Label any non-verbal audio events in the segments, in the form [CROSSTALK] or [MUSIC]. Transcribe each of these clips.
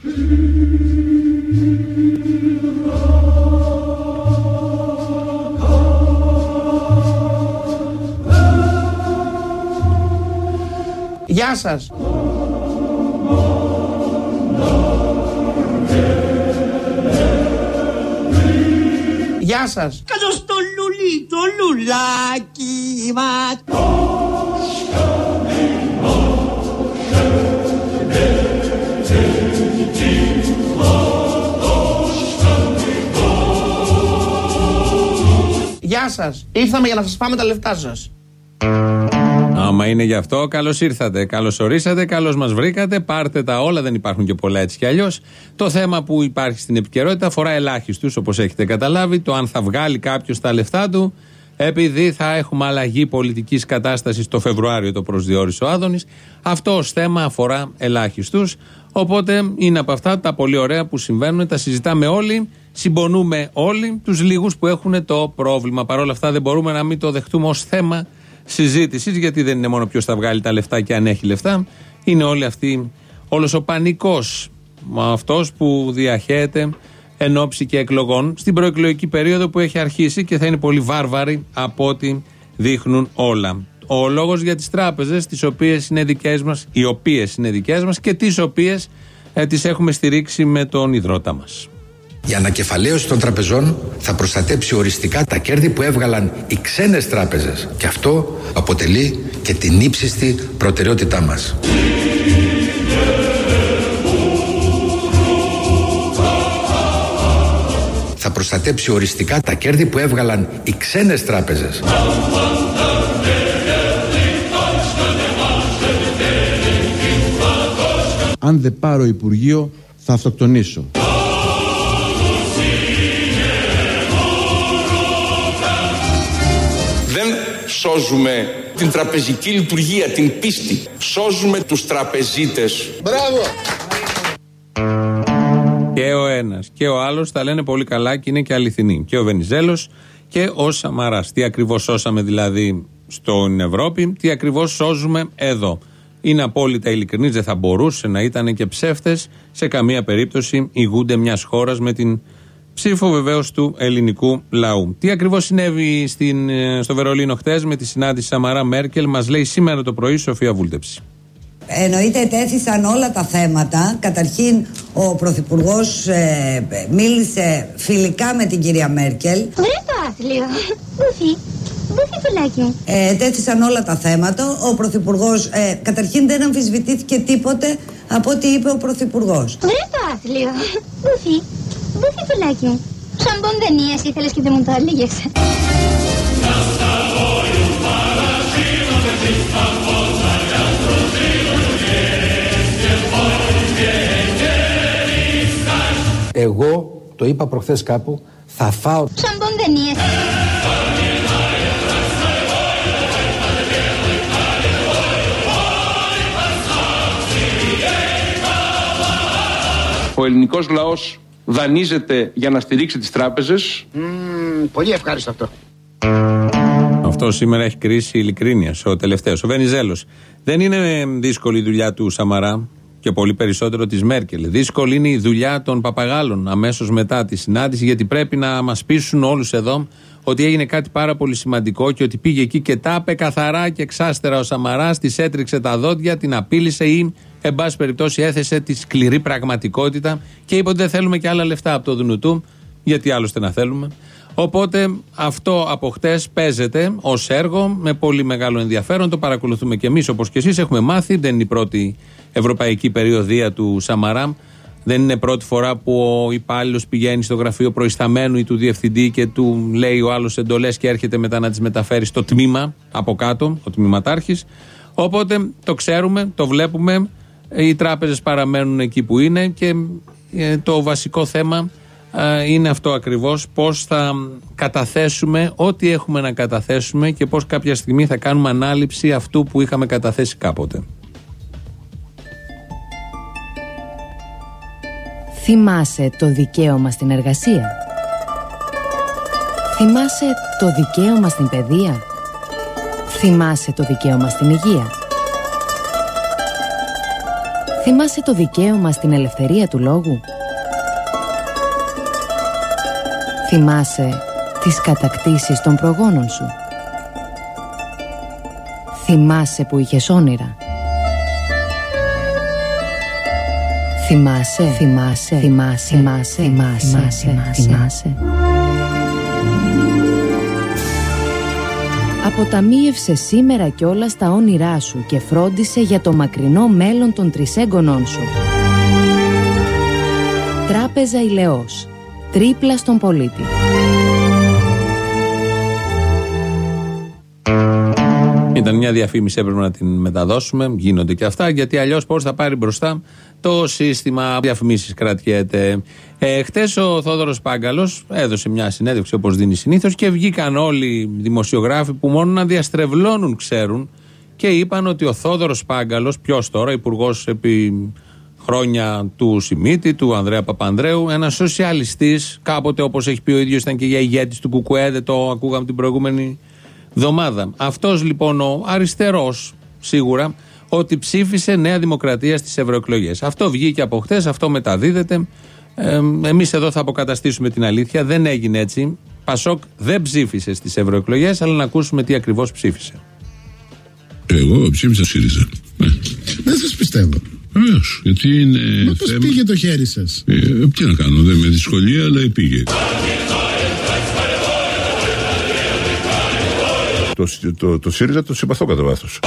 Γεια σας. Γεια σας. Κάτω στο λουλί, το λουλάκι μας. Γεια σας. Ήρθαμε για να σας πάμε τα λεφτά σας. Άμα είναι γι' αυτό, καλώς ήρθατε. Καλώς ορίσατε, καλώς μας βρήκατε. Πάρτε τα όλα, δεν υπάρχουν και πολλά έτσι κι αλλιώς. Το θέμα που υπάρχει στην επικαιρότητα αφορά ελάχιστους, όπως έχετε καταλάβει. Το αν θα βγάλει κάποιος τα λεφτά του, επειδή θα έχουμε αλλαγή πολιτικής κατάστασης το Φεβρουάριο, το προσδιορίσε ο Άδωνης. Αυτό ως θέμα αφορά ελάχιστους. Οπότε είναι από αυτά τα πολύ ωραία που συμβαίνουν, τα συζητάμε όλοι, συμπονούμε όλοι τους λίγους που έχουν το πρόβλημα. Παρ' όλα αυτά δεν μπορούμε να μην το δεχτούμε ως θέμα συζήτησης, γιατί δεν είναι μόνο ποιος θα βγάλει τα λεφτά και αν έχει λεφτά. Είναι όλοι αυτοί, όλος ο πανικός, αυτός που διαχέεται εν ώψη και εκλογών στην προεκλογική περίοδο που έχει αρχίσει και θα είναι πολύ βάρβαρη από ό,τι δείχνουν όλα. Ο λόγος για τις τράπεζες, τις οποίες είναι δικές μας, οι οποίες είναι δικές μας και τις οποίες ε, τις έχουμε στηρίξει με τον υδρότα μας. Η ανακεφαλαίωση των τραπεζών θα προστατέψει οριστικά τα κέρδη που έβγαλαν οι ξένες τράπεζες και αυτό αποτελεί και την ύψιστη προτεραιότητά μας. Θα προστατέψει οριστικά τα κέρδη που έβγαλαν οι ξένες τράπεζες. Αν δεν πάρω Υπουργείο θα αυτοκτονήσω. σώζουμε την τραπεζική λειτουργία, την πίστη. Σώζουμε τους τραπεζίτες. Μπράβο! Και ο ένας και ο άλλος τα λένε πολύ καλά και είναι και αληθινοί. Και ο Βενιζέλος και ο Σαμαράς. Τι ακριβώς σώσαμε δηλαδή στην Ευρώπη, τι ακριβώς σώζουμε εδώ. Είναι απόλυτα ειλικρινή, δεν θα μπορούσε να ήταν και ψεύτες. Σε καμία περίπτωση ηγούνται μιας χώρας με την Ψήφο βεβαίως του ελληνικού λαού. Τι ακριβώς συνέβη στην, ε, στο Βερολίνο χτε με τη συνάντηση Σαμαρά Μέρκελ, μας λέει σήμερα το πρωί η Σοφία Βούλτεψη. Εννοείται τέθησαν όλα τα θέματα. Καταρχήν ο Πρωθυπουργός ε, μίλησε φιλικά με την κυρία Μέρκελ. Βρε το άθλιο. Μπουφί. Μπουφί πουλάκι. Ε, τέθησαν όλα τα θέματα. Ο Πρωθυπουργός ε, καταρχήν δεν αμφισβητήθηκε τίποτε από ό,τι είπε ο Πρωθυπουργός. Βρε το άθλιο. Μπουφί. Μπουφί πουλάκι. Σαν μποντενίες ήθελες και δεν μου το έλεγες. Εγώ το είπα προχθές κάπου, θα φάω... Σαν μποντενίες. Ο ελληνικός λαός δανείζεται για να στηρίξει τις τράπεζες. πολύ ευχάριστο αυτό. Αυτό σήμερα έχει κρίση ειλικρίνειας. Ο τελευταίος, ο Βενιζέλος. Δεν είναι δύσκολη η δουλειά του Σαμαρά και πολύ περισσότερο της Μέρκελ. Δύσκολη είναι η δουλειά των παπαγάλων αμέσως μετά τη συνάντηση, γιατί πρέπει να μας πείσουν όλους εδώ ότι έγινε κάτι πάρα πολύ σημαντικό και ότι πήγε εκεί και τα είπε καθαρά και εξάστερα ο Σαμαράς, της έτριξε τα δόντια, την απείλησε ή, εν πάση περιπτώσει, έθεσε τη σκληρή πραγματικότητα και είπε ότι δεν θέλουμε και άλλα λεφτά από το Δουνουτού, γιατί άλλωστε να θέλουμε. Οπότε αυτό από χτες παίζεται ως έργο με πολύ μεγάλο ενδιαφέρον. Το παρακολουθούμε και εμείς όπως και εσείς. Έχουμε μάθει, δεν είναι η πρώτη ευρωπαϊκή περιοδία του Σαμαρά. Δεν είναι πρώτη φορά που ο υπάλληλος πηγαίνει στο γραφείο προϊσταμένου ή του διευθυντή και του λέει ο άλλος εντολές και έρχεται μετά να τις μεταφέρει στο τμήμα από κάτω, ο τμήματάρχης. Οπότε το ξέρουμε, το βλέπουμε. Οι τράπεζες παραμένουν εκεί που είναι και ε, το βασικό θέμα ε, είναι αυτό ακριβώς πώς θα καταθέσουμε ό,τι έχουμε να καταθέσουμε και πώς κάποια στιγμή θα κάνουμε ανάληψη αυτού που είχαμε καταθέσει κάποτε. Θυμάσαι το δικαίωμα στην εργασία; Θυμάσαι το δικαίωμα στην παιδεία; Θυμάσαι το δικαίωμα στην υγεία; Θυμάσαι το δικαίωμα στην ελευθερία του λόγου; Θυμάσαι τις κατακτήσεις των προγόνων σου. Θυμάσαι που είχες όνειρα. Θυμάσαι, θυμάσαι, θυμάσαι, θυμάσαι, θυμάσαι, θυμάσαι, θυμάσαι. Αποταμίευσε σήμερα κιόλας τα όνειρά σου και φρόντισε για το μακρινό μέλλον των τρισέγγονών σου. Τράπεζα Ηλεός. Τρίπλα στον πολίτη. Ήταν μια διαφήμιση, έπρεπε να την μεταδώσουμε. Γίνονται και αυτά, γιατί αλλιώς πώς θα πάρει μπροστά το σύστημα διαφημίσεις κρατιέται. Ε, Χτες ο Θόδωρος Πάγκαλος έδωσε μια συνέντευξη όπως δίνει συνήθως και βγήκαν όλοι οι δημοσιογράφοι που μόνο να διαστρεβλώνουν ξέρουν και είπαν ότι ο Θόδωρος Πάγκαλος, ποιος τώρα, υπουργός επί χρόνια του Σιμίτη, του Ανδρέα Παπανδρέου, ένας σοσιαλιστής, κάποτε όπως έχει πει ο ίδιος ήταν και για ηγέτης του Κουκουέ, δεν το ακούγαμε την προηγούμενη εβδομάδα. Αυτός λοιπόν ο αριστερός, σίγουρα, ότι ψήφισε Νέα Δημοκρατία στις ευρωεκλογές. Αυτό βγήκε από χτε, αυτό μεταδίδεται. Ε, Εμείς εδώ θα αποκαταστήσουμε την αλήθεια. Δεν έγινε έτσι. Πασόκ δεν ψήφισε στις ευρωεκλογές, αλλά να ακούσουμε τι ακριβώς ψήφισε. Εγώ ψήφισα ΣΥΡΙΖΑ. Ναι. Δεν σας πιστεύω. Βεβαίω. Γιατί είναι. Μα πώς θέμα- πήγε το χέρι σας; Ε, τι να κάνω, δεν με δυσκολία, αλλά πήγε. Το, το, το ΣΥΡΙΖΑ το συμπαθώ κατά βάθος.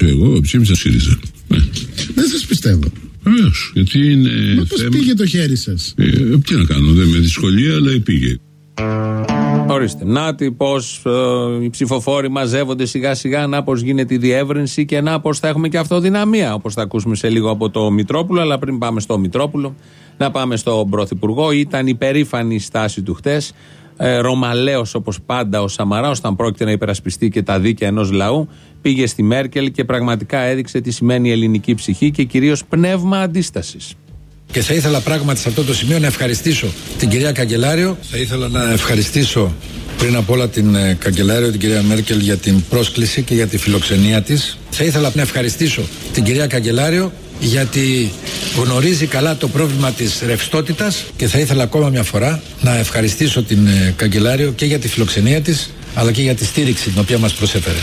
Εγώ ψήφισα ΣΥΡΙΖΑ. Ναι. Δεν σας πιστεύω. Βεβαίως. Γιατί είναι. Μα πώς θέμα- πήγε το χέρι σας; Ε, τι να κάνω, δεν με δυσκολία, αλλά πήγε. Ορίστε. Να τι πώς οι ψηφοφόροι μαζεύονται σιγά σιγά, να πώς γίνεται η διεύρυνση και να πώς θα έχουμε και αυτοδυναμία. Όπως θα ακούσουμε σε λίγο από το Μητρόπουλο. Αλλά πριν πάμε στο Μητρόπουλο, να πάμε στον Πρωθυπουργό. Ήταν υπερήφανη η στάση του χτες. Ε, Ρωμαλαίος όπως πάντα ο Σαμαρά, όταν πρόκειται να υπερασπιστεί και τα δίκαια ενός λαού, πήγε στη Μέρκελ και πραγματικά έδειξε τι σημαίνει η ελληνική ψυχή και κυρίως πνεύμα αντίστασης. Και θα ήθελα πράγματι σε αυτό το σημείο να ευχαριστήσω την κυρία Καγκελάριο. Θα ήθελα να ευχαριστήσω πριν απ' όλα την ε, Καγκελάριο, την κυρία Μέρκελ για την πρόσκληση και για τη φιλοξενία της. Θα ήθελα να ευχαριστήσω την κυρία Καγκελάριο γιατί γνωρίζει καλά το πρόβλημα της ρευστότητας και θα ήθελα ακόμα μια φορά να ευχαριστήσω την ε, Καγκελάριο και για τη φιλοξενία της αλλά και για τη στήριξη την οποία μας προσέφερε.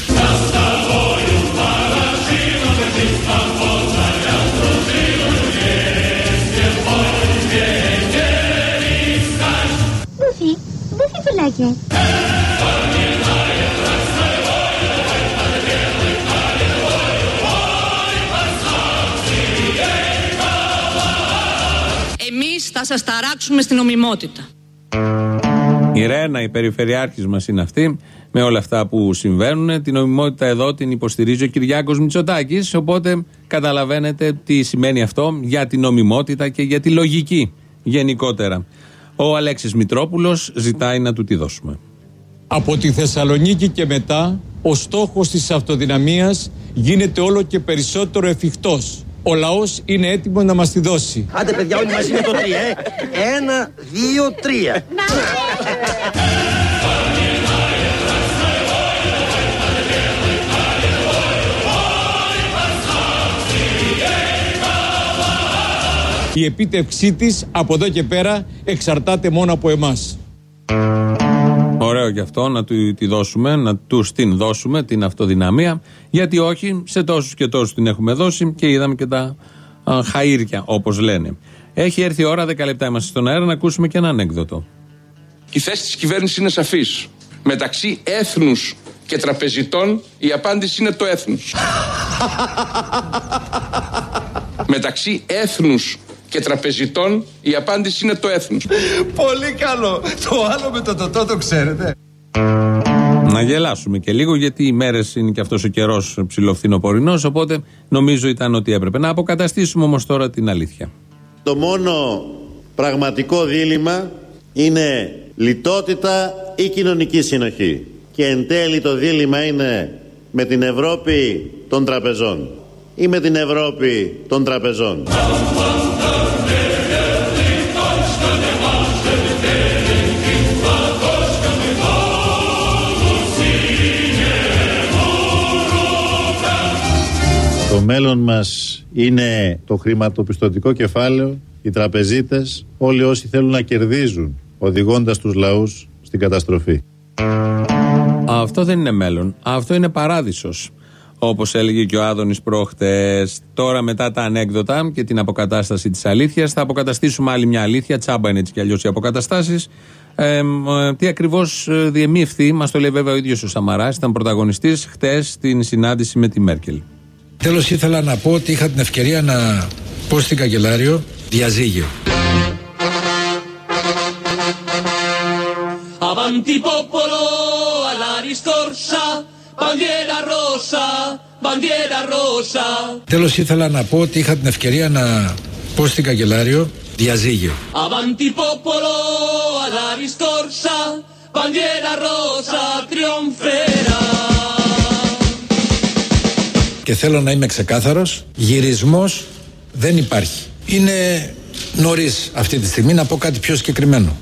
Μπούφι πουλάκια. Εμείς θα σας ταράξουμε στην ομιμότητα. Η Ρένα, η περιφερειάρχης μας είναι αυτή, με όλα αυτά που συμβαίνουν. Την νομιμότητα εδώ την υποστηρίζει ο Κυριάκος Μητσοτάκης. Οπότε καταλαβαίνετε τι σημαίνει αυτό για την νομιμότητα και για τη λογική γενικότερα. Ο Αλέξης Μητρόπουλος ζητάει να του τη δώσουμε. Από τη Θεσσαλονίκη και μετά, ο στόχος της αυτοδυναμίας γίνεται όλο και περισσότερο εφικτός. Ο λαός είναι έτοιμος να μας τη δώσει. Άντε παιδιά όλοι μαζί με το τρία, ε. Ένα, δύο, τρία. Η επίτευξή της από εδώ και πέρα εξαρτάται μόνο από εμάς. Ωραίο και αυτό να του τη δώσουμε, να τους την δώσουμε την αυτοδυναμία. Γιατί όχι, σε τόσους και τόσους την έχουμε δώσει και είδαμε και τα α, χαΐρια, όπως λένε. Έχει έρθει η ώρα, 10 λεπτά είμαστε στον αέρα, να ακούσουμε και ένα ανέκδοτο. Η θέση της κυβέρνησης είναι σαφής. Μεταξύ έθνους και τραπεζιτών η απάντηση είναι το έθνους. [LAUGHS] Μεταξύ έθνους και τραπεζιτών η απάντηση είναι το έθνους. Πολύ καλό. Το άλλο με το τοτό το ξέρετε. Να γελάσουμε και λίγο, γιατί οι μέρες είναι και αυτός ο καιρός ψηλοφθινοπορεινός. Οπότε νομίζω ήταν ότι έπρεπε. Να αποκαταστήσουμε όμως τώρα την αλήθεια. Το μόνο πραγματικό δίλημα είναι λιτότητα ή κοινωνική συνοχή. Και εν τέλει το δίλημα είναι με την Ευρώπη των τραπεζών ή με την Ευρώπη των τραπεζών. Μέλλον μας είναι το χρηματοπιστωτικό κεφάλαιο, οι τραπεζίτες, όλοι όσοι θέλουν να κερδίζουν, οδηγώντας τους λαούς στην καταστροφή. Αυτό δεν είναι μέλλον. Αυτό είναι παράδεισος. Όπως έλεγε και ο Άδωνης προχτές. Τώρα, μετά τα ανέκδοτα και την αποκατάσταση της αλήθειας, θα αποκαταστήσουμε άλλη μια αλήθεια. Τσάμπα είναι έτσι κι αλλιώς οι αποκαταστάσεις. Ε, ε, τι ακριβώς διεμήφθη, μας το λέει βέβαια ο ίδιος ο Σαμαράς, ήταν πρωταγωνιστής χτες στην συνάντηση με τη Μέρκελ. Τέλος, ήθελα να πω ότι είχα την ευκαιρία να πω στην καγκελάριο διαζύγιο. Avanti popolo alla riscorsa, bandiera rosa, bandiera rosa. Τέλος ήθελα να πω ότι είχα την ευκαιρία να πω στην καγκελάριο διαζύγιο. Avanti popolo alla riscorsa, bandiera rosa trionferà. Και θέλω να είμαι ξεκάθαρος, γυρισμός δεν υπάρχει. Είναι νωρίς αυτή τη στιγμή να πω κάτι πιο συγκεκριμένο.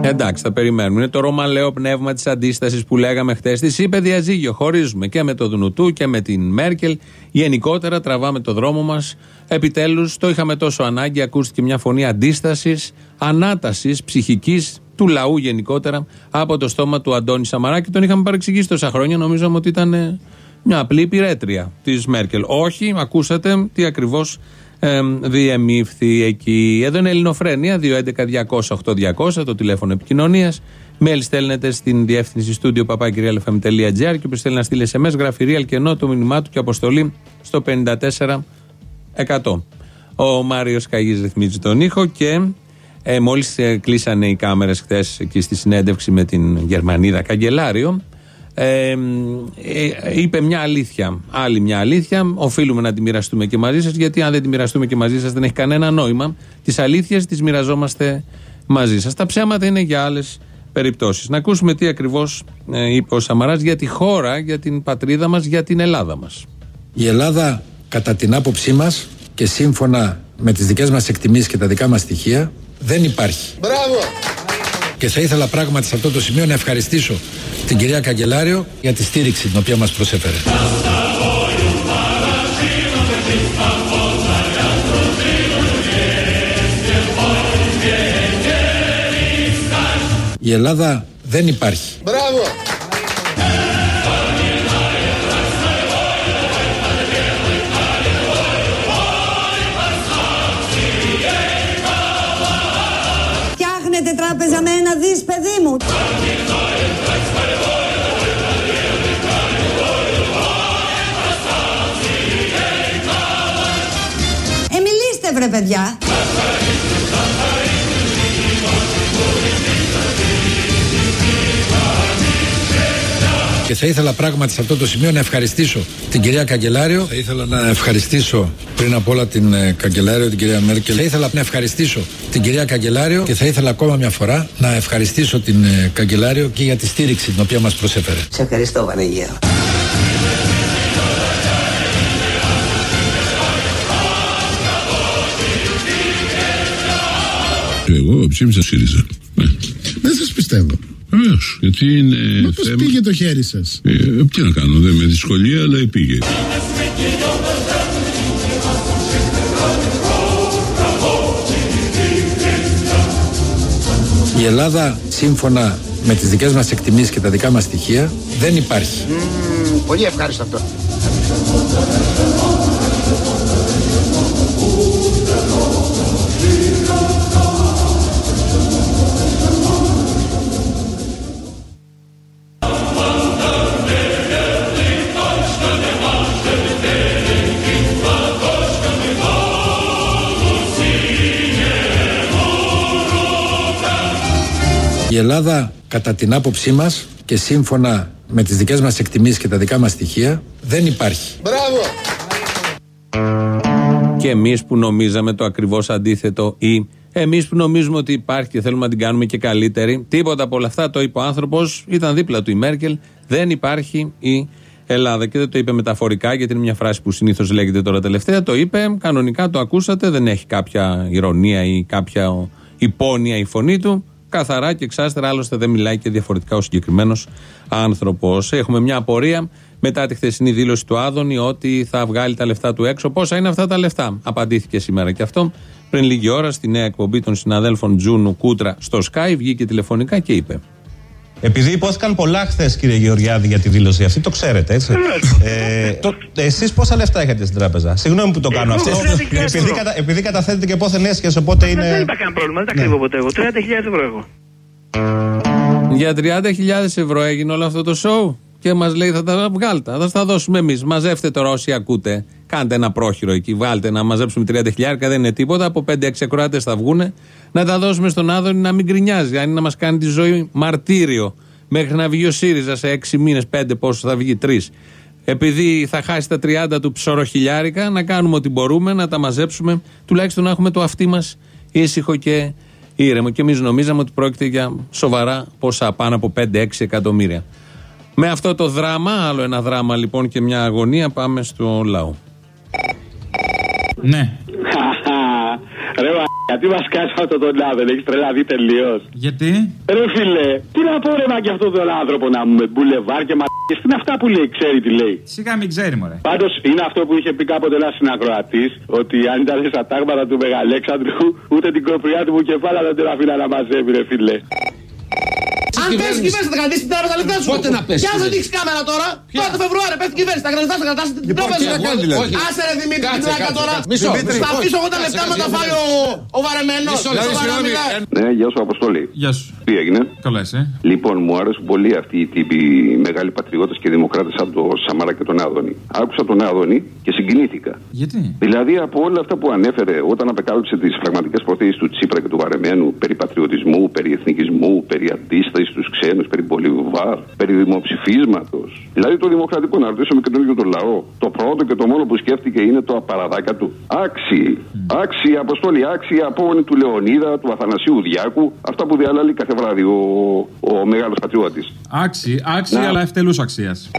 Εντάξει, θα περιμένουμε. Είναι το ρωμαλαίο πνεύμα της αντίστασης που λέγαμε χθε. Της είπε διαζύγιο. Χωρίζουμε και με το Δουνουτού και με την Μέρκελ. Γενικότερα τραβάμε το δρόμο μας. Επιτέλους, το είχαμε τόσο ανάγκη. Ακούστηκε μια φωνή αντίστασης, ανάτασης ψυχικής του λαού γενικότερα από το στόμα του Αντώνη Σαμαράκη. Τον είχαμε παρεξηγήσει τόσα χρόνια. Νομίζαμε ότι ήταν ε, μια απλή υπηρέτρια της Μέρκελ. Όχι, ακούσατε τι ακριβώς ε, διεμήφθη εκεί. Εδώ είναι Ελληνοφρένια, 211-200-8200, το τηλέφωνο επικοινωνίας. Μέλη στέλνετε στην διεύθυνση στούντιο παπάκυριαλεφm.gr και όποιος θέλει να στείλει SMS, γράφει real και ενώ το μήνυμά του και αποστολή στο 54%. Ο Μάριος Καγής ρυθμίζει τον ήχο και ε, μόλις κλείσανε οι κάμερες χθες εκεί στη συνέντευξη με την Γερμανίδα Καγκελάριο, ε, ε, είπε μια αλήθεια. Άλλη μια αλήθεια. Οφείλουμε να τη μοιραστούμε και μαζί σας, γιατί αν δεν τη μοιραστούμε και μαζί σας, δεν έχει κανένα νόημα. Τις αλήθειες τις μοιραζόμαστε μαζί σας. Τα ψέματα είναι για άλλες περιπτώσεις. Να ακούσουμε τι ακριβώς ε, είπε ο Σαμαράς για τη χώρα, για την πατρίδα μας, για την Ελλάδα μας. Η Ελλάδα, κατά την άποψή μας και σύμφωνα με τις δικές μας εκτιμήσεις και τα δικά μας στοιχεία, δεν υπάρχει. Μπράβο! Και θα ήθελα πράγματι σε αυτό το σημείο να ευχαριστήσω την κυρία Καγκελάριο για τη στήριξη την οποία μας προσέφερε. Η Ελλάδα δεν υπάρχει. Μπράβο! Μου. Ε, μιλήστε βρε παιδιά. Και θα ήθελα πράγματι σε αυτό το σημείο να ευχαριστήσω την κυρία Καγκελάριο. Θα ήθελα να ευχαριστήσω πριν απ' όλα την ε, Καγκελάριο, την κυρία Μέρκελ. Θα ήθελα να ευχαριστήσω την κυρία Καγκελάριο και θα ήθελα ακόμα μια φορά να ευχαριστήσω την ε, Καγκελάριο και για τη στήριξη την οποία μας προσέφερε. Σε ευχαριστώ Βανεγέρο. Εγώ ψήφισα ΣΥΡΙΖΑ. Ναι. Δεν σας πιστεύω. Βεβαίως. Γιατί είναι. Μα πώς θέμα- πήγε το χέρι σας; Ε, τι να κάνω, δεν με δυσκολία, αλλά πήγε. Η Ελλάδα, σύμφωνα με τις δικές μας εκτιμήσεις και τα δικά μας στοιχεία, δεν υπάρχει. Πολύ ευχάριστο αυτό. Ελλάδα, κατά την άποψή μας και σύμφωνα με τις δικές μας εκτιμήσεις και τα δικά μας στοιχεία, δεν υπάρχει. Μπράβο! Και εμείς που νομίζαμε το ακριβώς αντίθετο ή εμείς που νομίζουμε ότι υπάρχει και θέλουμε να την κάνουμε και καλύτερη. Τίποτα από όλα αυτά το είπε ο άνθρωπος, ήταν δίπλα του η Μέρκελ. Δεν υπάρχει η Ελλάδα. Και δεν το είπε μεταφορικά, γιατί είναι μια φράση που συνήθως λέγεται τώρα τελευταία. Το είπε κανονικά, το ακούσατε. Δεν έχει κάποια ηρωνία ή κάποια υπόνοια η φωνή του. Καθαρά και εξάστερα, άλλωστε δεν μιλάει και διαφορετικά ο συγκεκριμένος άνθρωπος. Έχουμε μια απορία μετά τη χθεσινή δήλωση του Άδωνη ότι θα βγάλει τα λεφτά του έξω. Πόσα είναι αυτά τα λεφτά; Απαντήθηκε σήμερα και αυτό. Πριν λίγη ώρα στη νέα εκπομπή των συναδέλφων Τζούνου Κούτρα στο Sky βγήκε τηλεφωνικά και είπε. Επειδή υπόθηκαν πολλά χθες, κύριε Γεωργιάδη, για τη δήλωση αυτή, το ξέρετε, έτσι. ε, το, εσείς πόσα λεφτά έχετε στην τράπεζα; Συγγνώμη που το κάνω αυτό. επειδή, κατα, επειδή καταθέτετε και πόθεν έσχε, οπότε είναι. Δεν υπάρχει κανένα πρόβλημα, δεν τα κρύβω ποτέ εγώ. 30.000 ευρώ έχω. Για 30.000 ευρώ έγινε όλο αυτό το show και μας λέει θα τα βγάλετε. Θα τα δώσουμε εμείς. Μαζεύτε τώρα όσοι ακούτε. Κάντε ένα πρόχειρο εκεί. Βάλτε να μαζέψουμε 30.000 δεν είναι τίποτα. Από 5-6 ακροάτες θα βγούνε. Να τα δώσουμε στον Άδωνη να μην γκρινιάζει. Αν είναι να μας κάνει τη ζωή μαρτύριο. Μέχρι να βγει ο ΣΥΡΙΖΑ σε 6 μήνες, 5 πόσο θα βγει, 3. Επειδή θα χάσει τα 30 του ψωροχιλιάρικα, να κάνουμε ό,τι μπορούμε, να τα μαζέψουμε. Τουλάχιστον να έχουμε το αυτί μας ήσυχο και ήρεμο. Και εμείς νομίζαμε ότι πρόκειται για σοβαρά ποσά, πάνω από 5-6 εκατομμύρια. Με αυτό το δράμα, άλλο ένα δράμα λοιπόν και μια αγωνία, πάμε στο λαό. Ναι. Ρε μα, γιατί μας κάνεις αυτό τον άδελ, έχεις τρελαθεί τελείως. Γιατί; Ρε φίλε, τι να πω ρε μα και αυτόν τον άνθρωπο να μου με μπουλεβάρ και μα. Και είναι αυτά που λέει, ξέρει τι λέει; Σιγά μην ξέρει, μωρέ. Πάντως είναι αυτό που είχε πει κάποτε ένας συνακροατής, ότι αν ήταν στα τάγματα του Μεγαλέξανδρου, ούτε την κοπριά του μου κεφάλα δεν την αφήνα να μαζεύει, ρε φίλε. Αν πέσει η κυβέρνηση θα κρατήσει την τράπεζα λεφτά σου. Πότε να πέσει. Και αν δεν δείξει κάμερα τώρα, τώρα το Φεβρουάριο πέφτει η κυβέρνηση. Θα κρατήσει, θα κρατάσει την Λοιπόν, τράπεζα. τι να κάνει δηλαδή. Άσε ρε Δημήτρη την Κάτσε, τράκα κάτσε, τώρα. κάτσε. Μισό. Θα αφήσω εγώ τα Κάτσε, λεφτά με κάτσε, τα κάτσε. φάει ο, ο βαρεμένος. Μισό λεπτό, συγγνώμη. Ναι, γεια σου, Αποστολή. Γεια σου. Τι έγινε; Καλά, εσύ. Λοιπόν, μου άρεσουν πολύ αυτοί οι τύποι οι μεγάλοι πατριώτε και δημοκράτε από τον Σαμάρα και τον Άδωνη. Άκουσα τον Άδωνη και συγκινήθηκα. Γιατί; Δηλαδή από όλα αυτά που ανέφερε όταν απεκάλυψε τις πραγματικέ προθέσεις του Τσίπρα και του Βαρεμένου περί πατριωτισμού, περί εθνικισμού, περί αντίστασης στους ξένους, περί Μπολιβάρ, περί δημοψηφίσματος. Δηλαδή το δημοκρατικό να ρωτήσουμε και τον ίδιο τον λαό. Το πρώτο και το μόνο που σκέφτηκε είναι το απαραδάκα του. Άξιοι. Άξιοι αποστόλοι, άξιοι απόγονοι του Λεωνίδα, του Αθανασίου Διάκου. Αυτά που διαλαλεί κάθε βράδυ ο, ο μεγάλος πατριώτης. Άξι, άξι, Να. αλλά ευτελούς αξίας.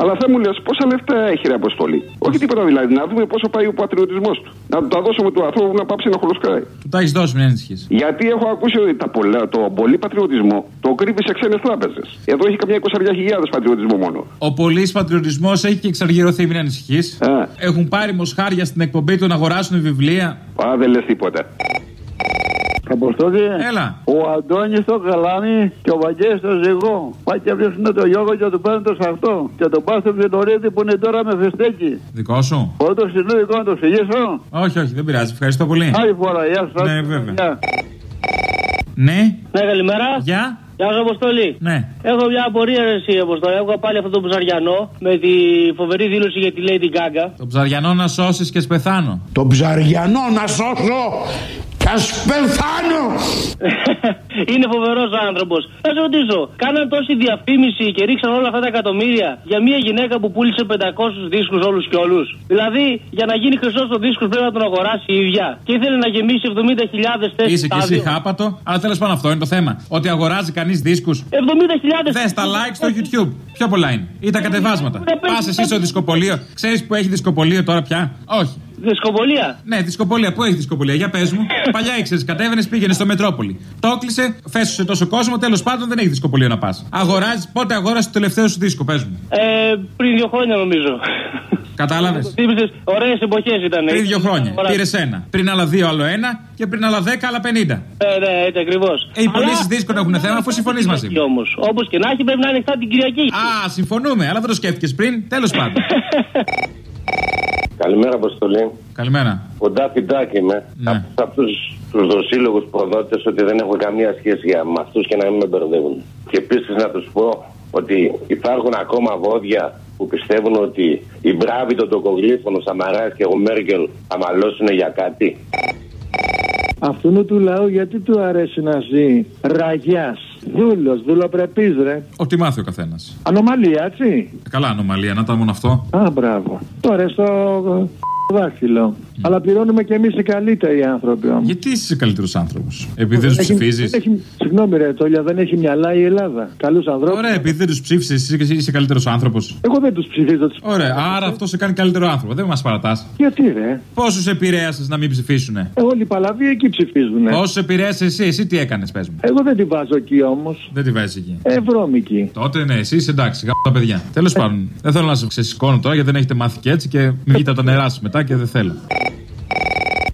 Αλλά θα μου λες πόσα λεφτά έχει ρε Αποστολή; Όχι τίποτα δηλαδή, να δούμε πόσο πάει ο πατριωτισμός του. Να του τα δώσουμε του ανθρώπου να πάψει να χολοσκάει. Του τα έχεις δώσει, μην ανησυχείς. Γιατί έχω ακούσει ότι τα πολλά, το πολύ πατριωτισμό το κρύβει σε ξένες τράπεζε. Εδώ έχει καμιά 20.000 πατριωτισμό μόνο. Ο πολύς πατριωτισμός έχει και εξαργυρωθεί, μην ανησυχείς. Έχουν πάρει μοσχάρια στην εκπομπή του να αγοράσουν βιβλία. Α, δεν λες τίποτα. Αποστόλη. Έλα. Ο Αντώνης στο καλάμι και ο Βαγγέλης στο ζυγό. Πάει και βρίσκουν το Γιώργο και του παίρνουν το σαρτό. Και τον πα στο Βιτορίδη που είναι τώρα με φεστέκι. Δικό σου; Μπορώ το ξυλού δικό να το εξηγήσω. Όχι, όχι, δεν πειράζει. Ευχαριστώ πολύ. Άλλη φορά, γεια σας. Ναι, βέβαια. Ναι. Ναι, καλημέρα. Γεια. Γεια σου, Αποστολή. Ναι. Έχω μια απορία, ρε, εσύ, Αποστολή. Έχω πάλι αυτό το ψαριανό με τη φοβερή δήλωση για τη Lady Gaga. Το ψαριανό να σώσεις και σπεθάνω. Το ψαριανό να σώσω και ας πεθάνω. [LAUGHS] Είναι φοβερός άνθρωπος. Θα σε ρωτήσω, κάναν τόση διαφήμιση και ρίξαν όλα αυτά τα εκατομμύρια για μια γυναίκα που πούλησε 500 δίσκους όλους και όλους; Δηλαδή, για να γίνει χρυσός ο δίσκος πρέπει να τον αγοράσει η ίδια. Και ήθελε να γεμίσει 70.000 θέσεις. Είσαι κι εσύ χάπατο. Αλλά τέλος πάντων αυτό είναι το θέμα. Ότι αγοράζει κανείς δίσκους. 70.000 Δες τα like στο YouTube. Ποια πολλά είναι. Ή τα κατεβάσματα. Πας εσύ στο δισκοπολείο. Ξέρεις που έχει δισκοπολείο τώρα πια; Όχι. Δισκοπολία. Ναι, δισκοπολία. Πού έχει δισκοπολία, για πες μου. Παλιά ήξερες, κατέβαινες, πήγαινες στο Μετρόπολη. Το έκλεισε, φέσουσε τόσο κόσμο, τέλος πάντων δεν έχει δισκοπολία να πας. Αγοράζεις, πότε αγόρασες το τελευταίο σου δίσκο, πες μου. Ε, πριν δύο χρόνια νομίζω. Κατάλαβες; [LAUGHS] Ωραίες εποχές ήταν. Πριν δύο χρόνια. Πήρες ένα. Πριν άλλα δύο, άλλο ένα. Και πριν άλλα δέκα, άλλα πενήντα. Ε, ναι, έτσι ακριβώς. Ε, οι πωλήσεις δίσκων έχουν θέμα αφού συμφωνείς μαζί μου. Όμως, όπως και να έχει, πρέπει να είναι ανοιχτά την Κυριακή. Α, συμφωνούμε, αλλά δεν το σκέφτηκες πριν. Τέλος πάντων. [LAUGHS] Καλημέρα, Αποστολή. Καλημέρα. Ο Ντάφι Ντάκ είμαι. Ναι. Από αυτούς τους δοσύλλογους προδότες ότι δεν έχω καμία σχέση για- με αυτούς και να μην με μπερδεύουν. Και επίσης να τους πω ότι υπάρχουν ακόμα βόδια που πιστεύουν ότι οι μπράβοι των τοκογλήφων, ο Σαμαρά και ο Μέρκελ θα μαλώσουν για κάτι. Αυτού του λαού γιατί του αρέσει να ζει ραγιάς; Δούλος, δουλοπρεπή, ρε. Ό,τι μάθει ο καθένας. Ανομαλία, έτσι. Καλά, ανομαλία, να ήταν μόνο αυτό. Α, μπράβο. Τώρα στο δάχτυλο. Αλλά πληρώνουμε και εμείς οι καλύτεροι άνθρωποι όμως. Γιατί είσαι καλύτερο άνθρωπος; Επειδή δεν τους ψηφίζεις; Συγγνώμη, ρε Τόλια, δεν έχει μυαλά η Ελλάδα. Καλούς ανθρώπους. Ωραία, επειδή δεν τους ψήφισες, εσύ και εσύ είσαι καλύτερος άνθρωπος; Εγώ δεν τους ψηφίζω. Τους Ωραία, άρα αυτό σε κάνει καλύτερο άνθρωπο. Δεν μας παρατάς. Γιατί, ρε; Πόσους επηρέασες να μην ψηφίσουν. Ε, όλοι οι παλαβοί εκεί ψηφίζουν. Πόσους επηρέασες εσύ, εσύ τι έκανες, πες μου; Εγώ δεν τη βάζω εκεί όμως. Δεν τη βάζεις εκεί. Ε, βρώμικη. Τότε ναι, εσύ είσαι εντάξει, γάμο τα παιδιά. Τέλος πάντων, δεν θέλω να σε ξεσηκώνω τώρα γιατί δεν έχετε μάθει και έτσι και μην βγείτε από τα νερά σας μετά και δεν θέλω.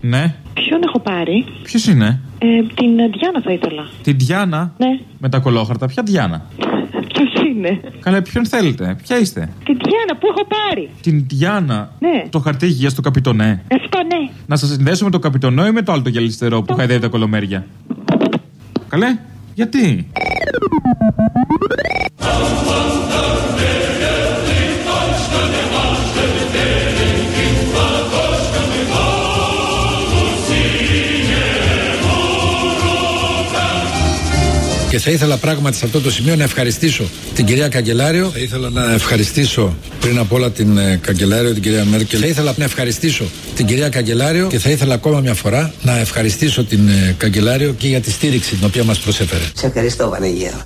Ναι. Ποιον έχω πάρει; Ποιος είναι; Ε, την ε, Διάνα θα ήθελα. Την Διάνα; Ναι. Με τα κολόχαρτα. Ποια Διάνα; [LAUGHS] Ποιος είναι; Καλά, ποιον θέλετε; Ποια είστε; Την Διάνα που έχω πάρει. Την Διάνα; Ναι. Το χαρτί υγείας στο καπιτονέ. Αυτό ναι. Να σας συνδέσω με το καπιτονό ή με το άλλο το γυαλιστερό που χαϊδεύει τα κολομέρια; Καλέ. Γιατί; Και θα ήθελα πράγματι σε αυτό το σημείο να ευχαριστήσω την κυρία Καγκελάριο. Θα ήθελα να ευχαριστήσω πριν απ' όλα την ε, Καγκελάριο, την κυρία Μέρκελ. Θα ήθελα να ευχαριστήσω την κυρία Καγκελάριο και θα ήθελα ακόμα μια φορά να ευχαριστήσω την ε, Καγκελάριο και για τη στήριξη την οποία μας προσέφερε. Σε ευχαριστώ, Βανεγέρο.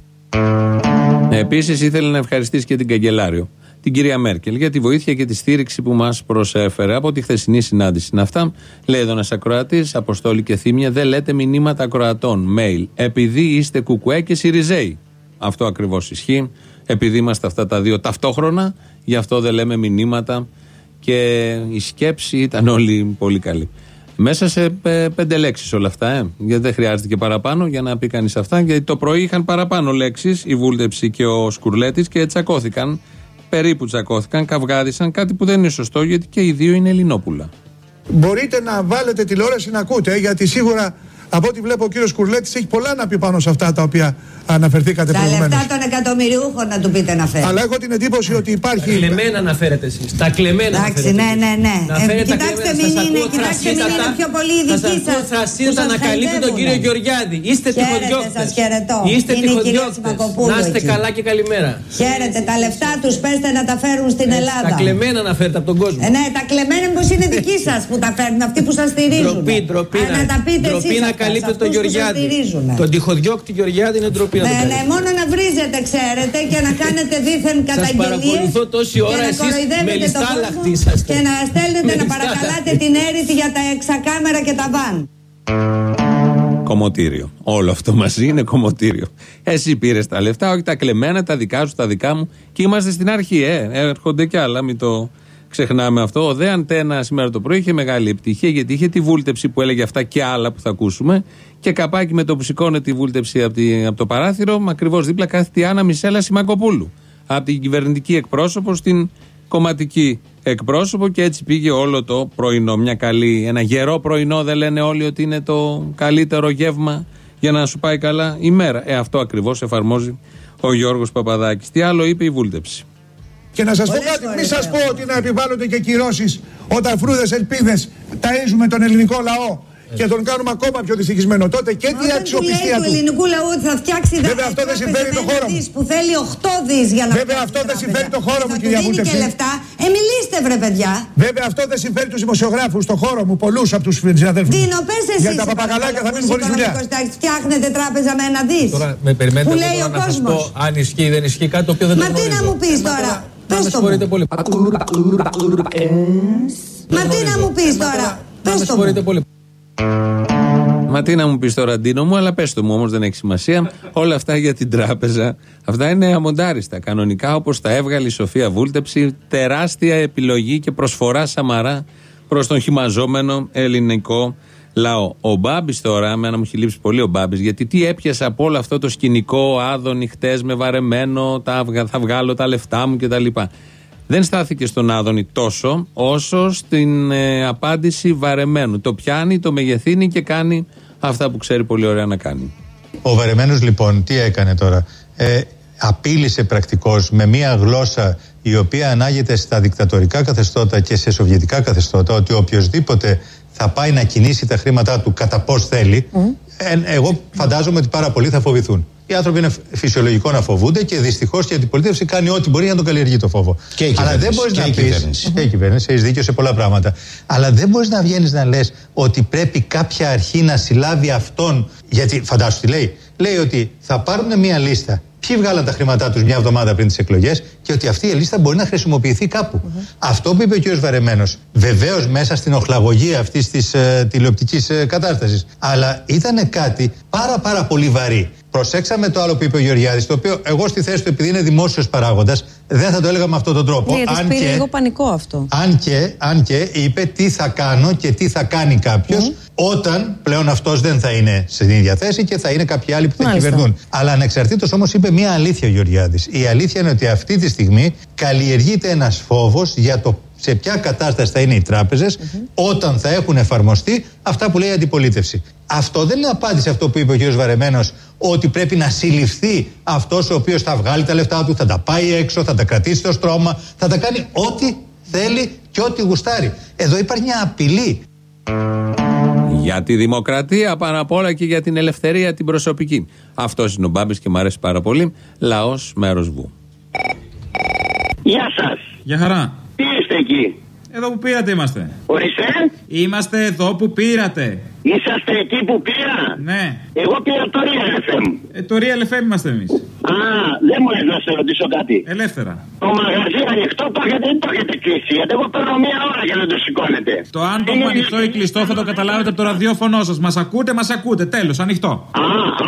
Επίσης ήθελε να ευχαριστήσει και την Καγκελάριο, την κυρία Μέρκελ, για τη βοήθεια και τη στήριξη που μας προσέφερε. Από τη χθεσινή συνάντηση είναι αυτά. Λέει εδώ ένας ακροατής, Αποστόλη και Θύμια, δεν λέτε μηνύματα ακροατών. Mail. Επειδή είστε κουκουέ και Σιριζέοι. Αυτό ακριβώς ισχύει. Επειδή είμαστε αυτά τα δύο ταυτόχρονα, γι' αυτό δεν λέμε μηνύματα. Και η σκέψη ήταν όλη πολύ καλή. Μέσα σε ε, πέντε λέξεις όλα αυτά, ε. γιατί δεν χρειάζεται και παραπάνω για να πει κανείς αυτά. Γιατί το πρωί είχαν παραπάνω λέξεις, η Βούλτεψη και ο Σκουρλέτης και τσακώθηκαν. Περίπου τσακώθηκαν, καυγάδισαν, κάτι που δεν είναι σωστό γιατί και οι δύο είναι Ελληνόπουλα. Μπορείτε να βάλετε τηλεόραση να ακούτε, γιατί σίγουρα από ό,τι βλέπω ο κύριος Κουρλέτης έχει πολλά να πει πάνω σε αυτά τα οποία αναφερθήκατε Τα προηγουμένως. λεφτά των εκατομμυριούχων να του πείτε να φέρει. Αλλά έχω την εντύπωση ότι υπάρχει. Τα κλεμμένα αναφέρετε εσείς. Τα κλεμμένα Εντάξει, αναφέρετε ναι, ναι, ναι. Να Ε, φέρετε τα κοιτάξτε, κλεμμένα. μην Σας είναι, ακούω κοιτάξτε, μην θρασίτατα. είναι πιο πολύ η Σας δική ακούω σας. θρασίτατα που να σας καλύπτει τον χαϊδεύουνε. κύριο Γεωργιάδη. Είστε Χαίρετε, τυχοδιώκτες. σας χαιρετώ. Είστε Είναι η κυρία τυχοδιώκτες. Τσιμακοπούλου Να είστε εκεί. καλά και καλημέρα. Χαίρετε, τα λεφτά τους πέστε να τα φέρουν στην Ελλάδα. Τα κλεμμένα να φέρετε από τον κόσμο. Ε, ναι, τα κλεμμένα μήπως είναι δικοί [LAUGHS] σας που τα φέρνουν, αυτοί που σας στηρίζουν. Ντροπή, ντροπή. Α, να τα πείτε ντροπή εσείς να αυτά, καλύπτετε σε τον αυτούς που σας Γεωργιάδη. στηρίζουν. Τον τυχοδιώκτη Γεωργιάδη είναι ντροπή να τον Ναι, ναι, καλύπτετε. μόνο να βρίζετε, ξέρετε, και να κάνετε δίθεν καταγγελίες παρακολουθώ τόση ώρα, και να εσείς κοροϊδεύετε τον μελιστάλαχτοι κόσμο είσαστε. Και να στέλνετε να Μελιστάλαχτοι. παρακαλάτε την έρητη για τα εξακάμερα και τα βαν. Κομμωτήριο. Όλο αυτό μαζί είναι κομμωτήριο. Εσύ πήρες τα λεφτά, όχι τα κλεμμένα, τα δικά σου, τα δικά μου. Και είμαστε στην αρχή, ε. Έρχονται κι άλλα, μην το ξεχνάμε αυτό. Ο Δε Αντένα σήμερα το πρωί είχε μεγάλη επιτυχία γιατί είχε τη βούλτεψη που έλεγε αυτά και άλλα που θα ακούσουμε. Και καπάκι με το που σηκώνε τη βούλτεψη από, τη- από το παράθυρο, ακριβώς δίπλα κάθεται η Άννα Μισέλα Σιμακοπούλου. Από την κυβερνητική εκπρόσωπο στην κομματική εκπρόσωπο και έτσι πήγε όλο το πρωινό. Μια καλή, ένα γερό πρωινό δεν λένε όλοι ότι είναι το καλύτερο γεύμα για να σου πάει καλά η μέρα. Ε, αυτό ακριβώς εφαρμόζει ο Γιώργος Παπαδάκης. Τι άλλο είπε η βούλτεψη; Και να σας πω κάτι, μην σας πω ότι να επιβάλλονται και κυρώσεις όταν φρούδες ελπίδες ταΐζουμε τον ελληνικό λαό και τον κάνουμε ακόμα πιο δυστυχισμένο. Τότε και τη Όταν του λέει αξιοπιστία του του. ελληνικού λαού ότι θα φτιάξει Βέβαια, αυτό δεν συμφέρει το χώρο μου. Που θέλει 8 δις για να Βέβαια, αυτό δεν συμφέρει το χώρο μου, Θα του κυρία δίνει και Βούλτεψη. λεφτά. Ε, μιλήστε, βρε παιδιά. Βέβαια, αυτό δεν συμφέρει τους δημοσιογράφους στο χώρο μου, πολλούς από τους συναδέλφους. Δίνω, πες εσύ. Για τα σε παπαγαλάκια θα παρακαλώ, μείνουν που χωρίς είσαι δουλειά. οικονομικός τάξης, Φτιάχνετε τράπεζα με ένα δις. Τώρα με περιμένετε Που εγώ λέει τώρα ο να σας πω κόσμος. αν ισχύει ή δεν ισχύει κάτι το οποίο δεν Μα το τι γνωρίζω. να μου πεις τώρα. Να Πες με το συγχωρείτε μου. πολύ. Μα τι να μου πεις τώρα; Να με Πες το συγχωρείτε μου. πολύ. Μα τι να μου πεις τώρα, Ντίνο μου, αλλά πες το μου όμως, δεν έχει σημασία. Όλα αυτά για την τράπεζα. Αυτά είναι αμοντάριστα. Κανονικά, όπως τα έβγαλε η Σοφία Βούλτεψη, τεράστια επιλογή και προσφορά σαμαρά προς τον χυμαζόμενο ελληνικό λαό. Ο Μπάμπης τώρα, εμένα μου έχει λείψει πολύ ο Μπάμπης, γιατί τι έπιασε από όλο αυτό το σκηνικό, άδωνη χτε με βαρεμένο, τα, βγα- θα βγάλω τα λεφτά μου κτλ. Δεν στάθηκε στον Άδωνη τόσο όσο στην ε, απάντηση βαρεμένου. Το πιάνει, το μεγεθύνει και κάνει αυτά που ξέρει πολύ ωραία να κάνει. Ο Βαρεμένος λοιπόν τι έκανε τώρα; Ε, απείλησε πρακτικώς με μια γλώσσα η οποία ανάγεται στα δικτατορικά καθεστώτα και σε σοβιετικά καθεστώτα ότι οποιοδήποτε θα πάει να κινήσει τα χρήματά του κατά πώς θέλει ε, εγώ φαντάζομαι ότι πάρα πολλοί θα φοβηθούν. Οι άνθρωποι είναι φυσιολογικό να φοβούνται και δυστυχώς και η αντιπολίτευση κάνει ό,τι μπορεί για να τον καλλιεργεί το φόβο. Και η Αλλά δεν κυβέρνηση. μπορείς Και να η πει. κυβέρνηση. Και η κυβέρνηση, έχεις δίκιο σε πολλά πράγματα. Αλλά δεν μπορείς να βγαίνεις να λες ότι πρέπει κάποια αρχή να συλλάβει αυτόν. Γιατί φαντάσου τι λέει. Λέει ότι θα πάρουν μια λίστα. Ποιοι βγάλαν τα χρήματά τους μια εβδομάδα πριν τις εκλογές και ότι αυτή η λίστα μπορεί να χρησιμοποιηθεί κάπου. Αυτό που είπε ο κ. Βαρεμένος, βεβαίως μέσα στην οχλαγωγία αυτής της ε, τηλεοπτικής ε, κατάσταση. Αλλά ήταν κάτι πάρα πάρα πολύ βαρύ. Προσέξαμε το άλλο που είπε ο Γεωργιάδης, το οποίο εγώ στη θέση του, επειδή είναι δημόσιος παράγοντας, δεν θα το έλεγα με αυτόν τον τρόπο. Ναι, γιατί αν πήρε και- λίγο πανικό αυτό. αν και, αν και είπε τι θα κάνω και τι θα κάνει κάποιος όταν πλέον αυτός δεν θα είναι στην ίδια θέση και θα είναι κάποιοι άλλοι που θα Μάλιστα. κυβερνούν. Αλλά ανεξαρτήτως όμως είπε μία αλήθεια ο Γεωργιάδης. Η αλήθεια είναι ότι αυτή τη στιγμή καλλιεργείται ένας φόβος για το σε ποια κατάσταση θα είναι οι τράπεζες όταν θα έχουν εφαρμοστεί αυτά που λέει η αντιπολίτευση. Αυτό δεν είναι απάντηση αυτό που είπε ο κ. Βαρεμένος, ότι πρέπει να συλληφθεί αυτός ο οποίος θα βγάλει τα λεφτά του, θα τα πάει έξω, θα τα κρατήσει στο στρώμα, θα τα κάνει ό,τι θέλει και ό,τι γουστάρει. Εδώ υπάρχει μια απειλή. Για τη δημοκρατία πάνω απ' όλα και για την ελευθερία την προσωπική. Αυτός είναι ο Μπάμπης και μου αρέσει πάρα πολύ. Λαός μέρος βου. Γεια σας. Για χαρά. Τι είστε εκεί; Εδώ που πήρατε είμαστε. Ορίστε. Είμαστε εδώ που πήρατε. Είσαστε εκεί που πήρα. Ναι. Εγώ πήρα το Real FM. Ε, το Real FM είμαστε εμείς. Α, δεν μου λες να σε ρωτήσω κάτι. Ελεύθερα. Το μαγαζί ανοιχτό το έχετε ή το έχετε κλείσει. Γιατί εγώ παίρνω μία ώρα για να το σηκώνετε. Το αν το έχουμε ανοιχτό ή κλειστό θα το καταλάβετε από το ραδιόφωνο σας. Μας ακούτε, μας ακούτε. Τέλος, ανοιχτό. Α,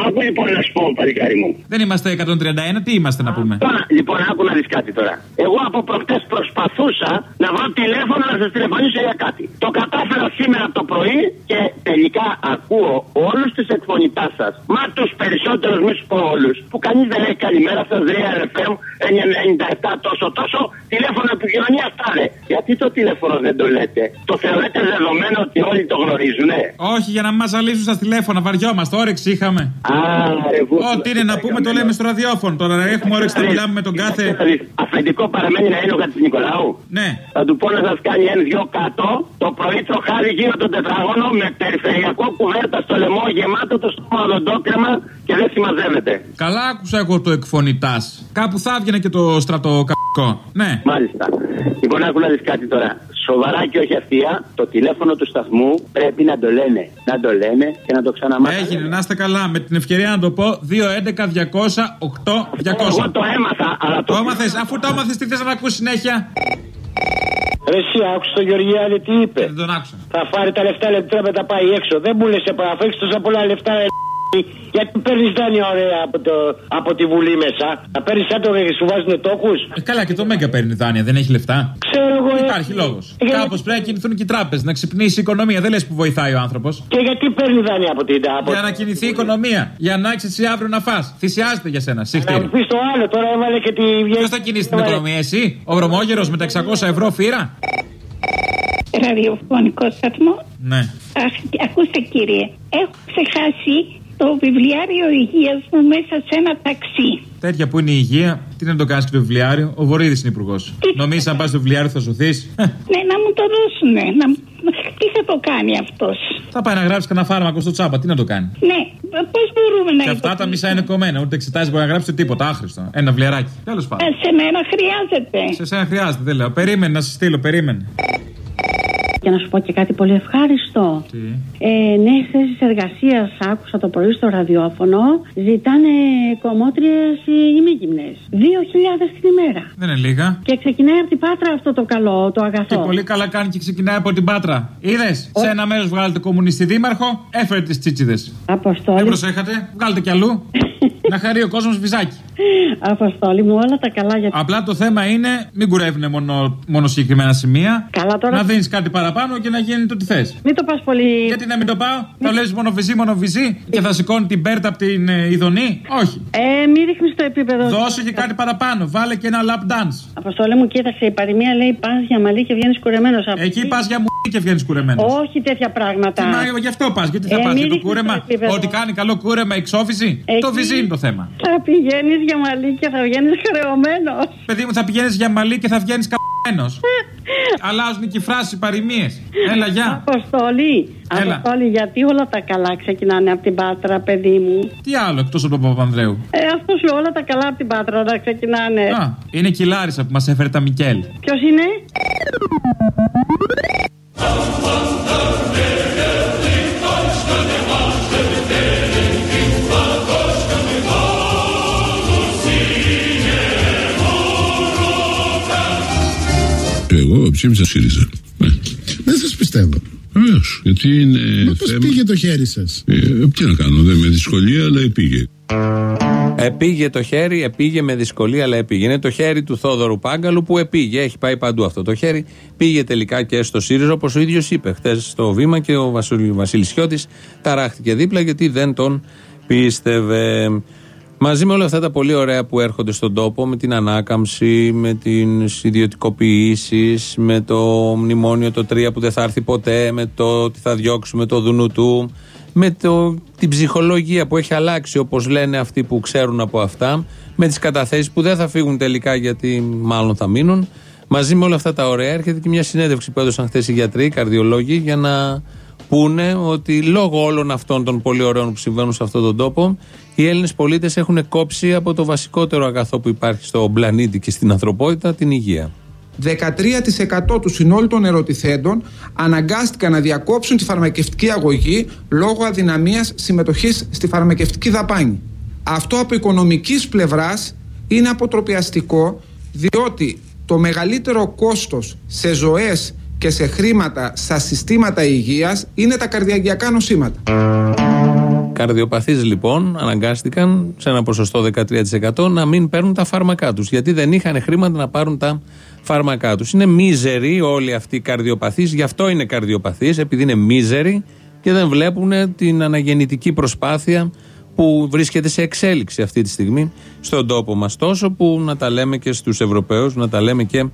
άκου λοιπόν να σου πω, παλικάρι μου. Δεν είμαστε 131, τι είμαστε να πούμε; Τώρα, λοιπόν, άκου να δεις κάτι τώρα. Εγώ από προχτές προσπαθούσα να βρω τηλέφωνο να σας τηλεφωνήσω για κάτι. Το κατάφερα σήμερα το πρωί και τελικά ακούω όλους τους εκφωνητάς σας. Μα τους περισσότερους, μη σου πω όλους. Που κανείς δεν λέει καλημέρα σας, Real FM 97 τόσο τόσο. Τηλέφωνο επικοινωνία στάλε. Γιατί το τηλέφωνο δεν το λέτε; Το θεωρείτε δεδομένο ότι όλοι το γνωρίζουνε; Όχι, για να μην μας αλύσουν στα τηλέφωνα, βαριόμαστε. Όρεξη είχαμε. Α, ρε, βου- Ό,τι είναι να πούμε το λέμε στο ραδιόφωνο. Τώρα έχουμε όρεξη να μιλάμε με τον κάθε. Αφεντικό παραμένει να είναι ο Κατσι Νικολάου. Ναι. Θα του πω να σας κάνει ένα-δυο κάτω. Το πρωί τροχάρι γύρω τον τετράγωνο με περιφερειακό κουβέρτα στο λαιμό γεμάτο το στόμα οδοντόκρεμα και δεν συμμαζεύεται. Καλά άκουσα εγώ το εκφωνητάς. Κάπου θα έβγαινε και το στρατοκαπικό. Ναι. Μάλιστα. Λοιπόν, άκου να δεις κάτι τώρα. Σοβαρά και όχι αστεία, το τηλέφωνο του σταθμού πρέπει να το λένε. Να το λένε και να το ξαναμάθουν. Έγινε, να είστε καλά. Με την ευκαιρία να το πω 2-11-200-8-200. Εγώ το έμαθα, αλλά το έμαθες. Αφού το έμαθες, τι θες να ακούσει συνέχεια; Ρε εσύ άκουσες τον Γεωργιάδη τι είπε; Δεν τον άκουσα. Θα πάρει τα λεφτά λέει πρέπει να τα πάει έξω. Δεν μου λες επαφέξει τόσα πολλά λεφτά ρε, γιατί παίρνεις δάνεια ωραία από, το, από τη Βουλή μέσα. Να παίρνεις άτομα και σου βάζουν τόκους. Ε, καλά, και το Μέγκα παίρνει δάνεια, δεν έχει λεφτά. Ξέρω εγώ. Δεν υπάρχει λόγος. Ε, Κάπως πρέπει να κινηθούν και οι τράπεζες, να ξυπνήσει η οικονομία. Δεν λες που βοηθάει ο άνθρωπος. Και γιατί παίρνει δάνεια από την από... Για να κινηθεί η οικονομία. Για να έχει εσύ αύριο να φά. Θυσιάζεται για σένα. Να Συχτήρι. μου πεις το άλλο, τώρα έβαλε και τη Ποιος θα κινήσει την οικονομία, εσύ, ο βρωμόγερος με τα 600 ευρώ φύρα; ραδιοφωνικό σταθμό. Ναι. Αχ, ακούστε κύριε, έχω ξεχάσει το βιβλιάριο υγείας μου μέσα σε ένα ταξί. Τέτοια που είναι η υγεία, τι να το κάνεις και το βιβλιάριο; Ο Βορύδης είναι υπουργός. Νομίζεις αν πας στο βιβλιάριο θα σωθείς; Ναι, να μου το δώσουνε. Να... μου- Τι θα το κάνει αυτός; Θα πάει να γράψει κανένα φάρμακο στο τσάπα, τι να το κάνει; Ναι, πώς μπορούμε να Και αυτά τα μισά είναι κομμένα, ούτε εξετάζει μπορεί να γράψει τίποτα. Άχρηστο. Ένα βιβλιαράκι. Τέλος πάντων. Ε, Σε μένα χρειάζεται. Σε σένα χρειάζεται, δεν λέω. Περίμενε να σε στείλω, περίμενε. Και να σου πω και κάτι πολύ ευχάριστο. Τι; Ε, Νέες θέσεις εργασίας άκουσα το πρωί στο ραδιόφωνο. Ζητάνε κομμότριες ημίγυμνες. 2.000 την ημέρα. Δεν είναι λίγα. Και ξεκινάει από την πάτρα αυτό το καλό, το αγαθό. Και πολύ καλά κάνει και ξεκινάει από την Πάτρα. Είδες, σε ένα μέρος βγάλετε κομμουνιστή δήμαρχο, έφερε τις τσίτσιδες. Αποστόλη. Δεν προσέχατε, βγάλετε κι αλλού. [LAUGHS] να χαρεί ο κόσμος βυζάκι. Αποστόλη μου, όλα τα καλά για Απλά το θέμα είναι μην κουρεύουν μόνο, μόνο συγκεκριμένα σημεία. Καλά τώρα. Να δίνεις κάτι παραπάνω και να γίνει το τι θες. Μην το πας πολύ. Γιατί να μην το πάω, θα βλέπει μόνο βυζί, μόνο βυζί και θα σηκώνει την πέρτα από την ε, ειδονή; Όχι. Ε, μην ρίχνεις το επίπεδο. Δώσε και κάτι παραπάνω. Βάλε και ένα lap dance. Αποστόλη μου, κοίταξε, η παροιμία λέει πας για μαλλί και βγαίνεις κουρεμένος. Εκεί πας για μου και βγαίνεις κουρεμένος. Όχι τέτοια πράγματα. Μα γι' αυτό πας. Γιατί θα Ε, πας μην για το ρίχνεις κούρεμα; το επίπεδο. Ότι κάνει καλό κούρεμα εξόφυση; Εκεί- Το βυζί είναι το θέμα; Θα πηγαίνεις για μαλλί και θα βγαίνεις χρεωμένος. Παιδί μου, θα πηγαίνεις για μαλλί και θα βγαίνεις καπμένο. γαμμένος. [LAUGHS] Αλλάζουν και οι φράσει παροιμίες. Έλα, γεια. Αποστολή. Έλα. Αποστολή, γιατί όλα τα καλά ξεκινάνε από την Πάτρα, παιδί μου; Τι άλλο εκτός από τον Παπανδρέου; Ε, αυτός σου όλα τα καλά από την Πάτρα να ξεκινάνε. Α, είναι και η Λάρισα που μας έφερε τα Μικέλ. Ποιος είναι; Εγώ ψήφισα ΣΥΡΙΖΑ. Δεν σας πιστεύω. Βεβαίως. Γιατί είναι. Μα πώς θέμα- πήγε το χέρι σας; Ε, τι να κάνω, δεν με δυσκολία, αλλά πήγε. Επήγε το χέρι, επήγε με δυσκολία, αλλά επήγε. Είναι το χέρι του Θόδωρου Πάγκαλου που επήγε. Έχει πάει παντού αυτό το χέρι. Πήγε τελικά και στο ΣΥΡΙΖΑ, όπως ο ίδιος είπε χθες στο βήμα και ο Βασίλη Χιώτη ταράχτηκε δίπλα γιατί δεν τον πίστευε. Μαζί με όλα αυτά τα πολύ ωραία που έρχονται στον τόπο, με την ανάκαμψη, με τι ιδιωτικοποιήσει, με το μνημόνιο το 3 που δεν θα έρθει ποτέ, με το ότι θα διώξουμε το δουνού του, με το, την ψυχολογία που έχει αλλάξει όπως λένε αυτοί που ξέρουν από αυτά, με τις καταθέσεις που δεν θα φύγουν τελικά γιατί μάλλον θα μείνουν. Μαζί με όλα αυτά τα ωραία έρχεται και μια συνέντευξη που έδωσαν χθες οι γιατροί, οι καρδιολόγοι, για να πούνε ότι λόγω όλων αυτών των πολύ ωραίων που συμβαίνουν σε αυτόν τον τόπο, οι Έλληνες πολίτες έχουν κόψει από το βασικότερο αγαθό που υπάρχει στον πλανήτη και στην ανθρωπότητα, την υγεία. 13% του συνόλου των ερωτηθέντων αναγκάστηκαν να διακόψουν τη φαρμακευτική αγωγή λόγω αδυναμίας συμμετοχής στη φαρμακευτική δαπάνη. Αυτό από οικονομικής πλευράς είναι αποτροπιαστικό διότι το μεγαλύτερο κόστος σε ζωές και σε χρήματα στα συστήματα υγείας είναι τα καρδιαγγειακά νοσήματα. Καρδιοπαθείς λοιπόν αναγκάστηκαν σε ένα ποσοστό 13% να μην παίρνουν τα φάρμακά τους γιατί δεν είχαν χρήματα να πάρουν τα φάρμακά τους. Είναι μίζεροι όλοι αυτοί οι καρδιοπαθείς, γι' αυτό είναι καρδιοπαθείς επειδή είναι μίζεροι και δεν βλέπουν την αναγεννητική προσπάθεια που βρίσκεται σε εξέλιξη αυτή τη στιγμή στον τόπο μας τόσο που να τα λέμε και στους Ευρωπαίους, να τα λέμε και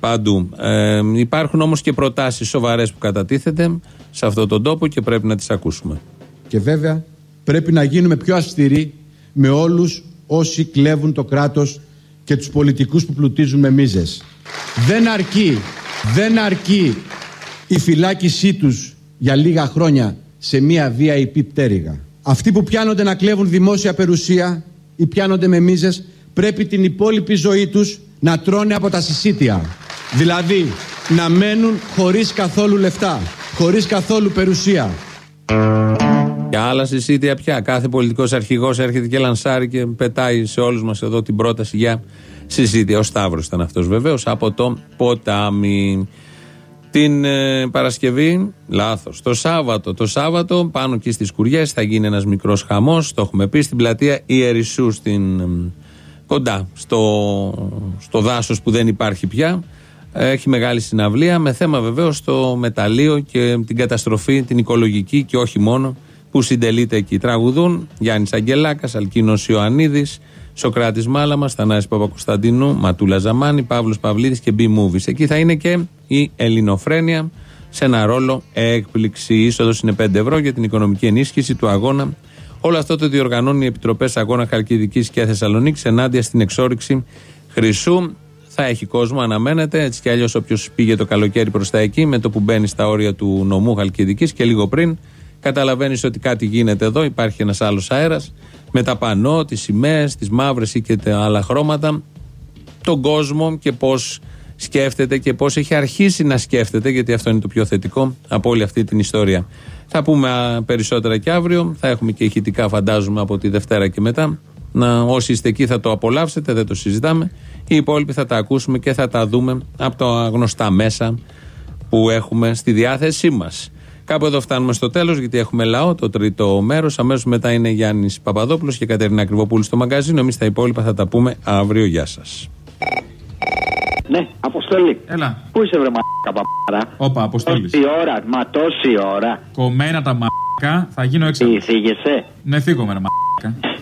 παντού. Ε, υπάρχουν όμως και προτάσεις σοβαρές που κατατίθεται σε αυτόν τον τόπο και πρέπει να τις ακούσουμε. Και βέβαια πρέπει να γίνουμε πιο αυστηροί με όλους όσοι κλέβουν το κράτος και τους πολιτικούς που πλουτίζουν με μίζες. Δεν αρκεί, δεν αρκεί η φυλάκισή τους για λίγα χρόνια σε μία VIP πτέρυγα. Αυτοί που πιάνονται να κλέβουν δημόσια περιουσία ή πιάνονται με μίζες πρέπει την υπόλοιπη ζωή τους να τρώνε από τα συσίτια. Δηλαδή να μένουν χωρίς καθόλου λεφτά, χωρίς καθόλου περιουσία. Και άλλα συσίτια πια. Κάθε πολιτικός αρχηγός έρχεται και λανσάρει και πετάει σε όλους μας εδώ την πρόταση για συσίτια. Ο Σταύρος ήταν αυτός βεβαίως από το ποτάμι. Την ε, Παρασκευή, λάθος. Το Σάββατο, το Σάββατο πάνω εκεί στις Κουριές θα γίνει ένας μικρός χαμός. Το έχουμε πει στην πλατεία Ιερισσού, στην, ε, κοντά στο, στο δάσος που δεν υπάρχει πια. Έχει μεγάλη συναυλία με θέμα βεβαίως το μεταλλείο και την καταστροφή, την οικολογική και όχι μόνο που συντελείται εκεί. Τραγουδούν Γιάννης Αγγελάκας, Αλκίνος Ιωαννίδης, Σοκράτης Μάλαμας, Θανάσης Παπακοσταντίνου, Ματούλα Ζαμάνη, Παύλος Παυλίδης και B-Movies. Εκεί θα είναι και η Ελληνοφρένεια σε ένα ρόλο έκπληξη. Η είσοδος είναι 5 ευρώ για την οικονομική ενίσχυση του αγώνα. Όλο αυτό το διοργανώνουν οι επιτροπές Αγώνα Χαλκιδικής και Θεσσαλονίκης ενάντια στην εξόριξη Χρυσού. Θα έχει κόσμο, αναμένεται. Έτσι κι αλλιώς, όποιος πήγε το καλοκαίρι προς τα εκεί, με το που μπαίνει στα όρια του νομού Χαλκιδικής και λίγο πριν, καταλαβαίνεις ότι κάτι γίνεται εδώ. Υπάρχει ένας άλλος αέρας με τα πανό, τις σημαίες, τις μαύρες ή και τα άλλα χρώματα. Τον κόσμο και πώς σκέφτεται και πώς έχει αρχίσει να σκέφτεται, γιατί αυτό είναι το πιο θετικό από όλη αυτή την ιστορία. Θα πούμε α, περισσότερα και αύριο. Θα έχουμε και ηχητικά, φαντάζομαι, από τη Δευτέρα και μετά. Να, όσοι είστε εκεί θα το απολαύσετε, δεν το συζητάμε. Οι υπόλοιποι θα τα ακούσουμε και θα τα δούμε από τα γνωστά μέσα που έχουμε στη διάθεσή μας. Κάπου εδώ φτάνουμε στο τέλος, γιατί έχουμε λαό, το τρίτο μέρος. Αμέσως μετά είναι Γιάννης Παπαδόπουλος και Κατερίνα Ακριβοπούλου στο μαγκαζίνο. Εμείς τα υπόλοιπα θα τα πούμε αύριο. Γεια σας. Ναι, αποστολή. Έλα. Πού είσαι βρε μαλάκα παπάρα; Όπα, αποστολή. Τόση ώρα, μα τόση ώρα. Κομμένα τα μαλάκα, θα γίνω έξω. Τι, θίγεσαι; Ναι, θίγομαι, ρε μαλάκα.